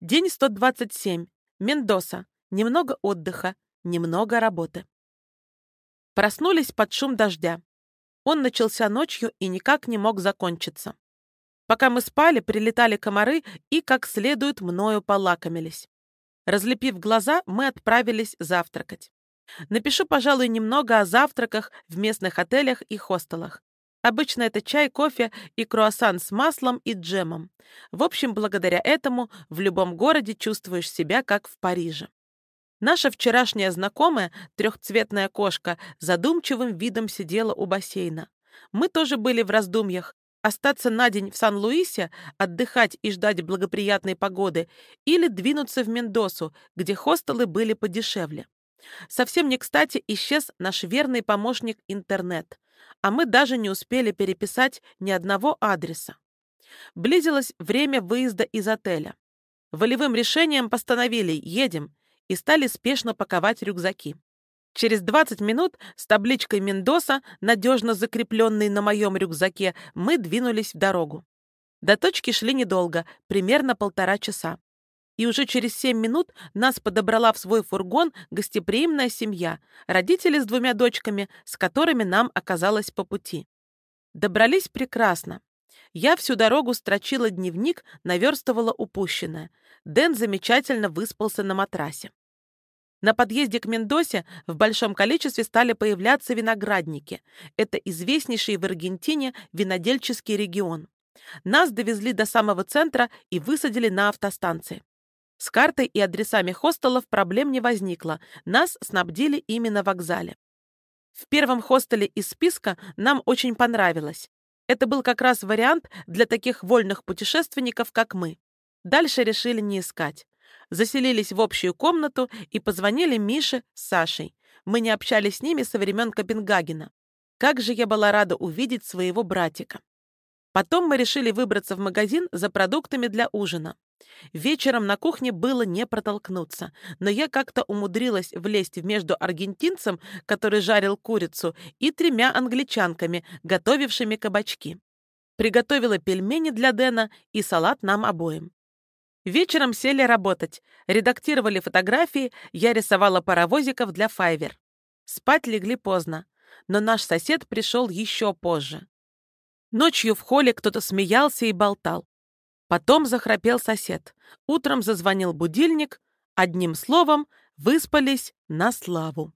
День 127. Мендоса. Немного отдыха, немного работы. Проснулись под шум дождя. Он начался ночью и никак не мог закончиться. Пока мы спали, прилетали комары и как следует мною полакомились. Разлепив глаза, мы отправились завтракать. Напишу, пожалуй, немного о завтраках в местных отелях и хостелах. Обычно это чай, кофе и круассан с маслом и джемом. В общем, благодаря этому в любом городе чувствуешь себя как в Париже. Наша вчерашняя знакомая, трехцветная кошка, задумчивым видом сидела у бассейна. Мы тоже были в раздумьях, остаться на день в Сан-Луисе, отдыхать и ждать благоприятной погоды, или двинуться в Мендосу, где хостелы были подешевле. Совсем не кстати исчез наш верный помощник интернет а мы даже не успели переписать ни одного адреса. Близилось время выезда из отеля. Волевым решением постановили «едем» и стали спешно паковать рюкзаки. Через 20 минут с табличкой «Мендоса», надежно закрепленной на моем рюкзаке, мы двинулись в дорогу. До точки шли недолго, примерно полтора часа и уже через семь минут нас подобрала в свой фургон гостеприимная семья, родители с двумя дочками, с которыми нам оказалось по пути. Добрались прекрасно. Я всю дорогу строчила дневник, наверстывала упущенное. Дэн замечательно выспался на матрасе. На подъезде к Мендосе в большом количестве стали появляться виноградники. Это известнейший в Аргентине винодельческий регион. Нас довезли до самого центра и высадили на автостанции. С картой и адресами хостелов проблем не возникло, нас снабдили именно в вокзале. В первом хостеле из списка нам очень понравилось. Это был как раз вариант для таких вольных путешественников, как мы. Дальше решили не искать. Заселились в общую комнату и позвонили Мише с Сашей. Мы не общались с ними со времен Копенгагена. Как же я была рада увидеть своего братика. Потом мы решили выбраться в магазин за продуктами для ужина. Вечером на кухне было не протолкнуться, но я как-то умудрилась влезть между аргентинцем, который жарил курицу, и тремя англичанками, готовившими кабачки. Приготовила пельмени для Дэна и салат нам обоим. Вечером сели работать, редактировали фотографии, я рисовала паровозиков для Файвер. Спать легли поздно, но наш сосед пришел еще позже. Ночью в холле кто-то смеялся и болтал. Потом захрапел сосед. Утром зазвонил будильник. Одним словом, выспались на славу.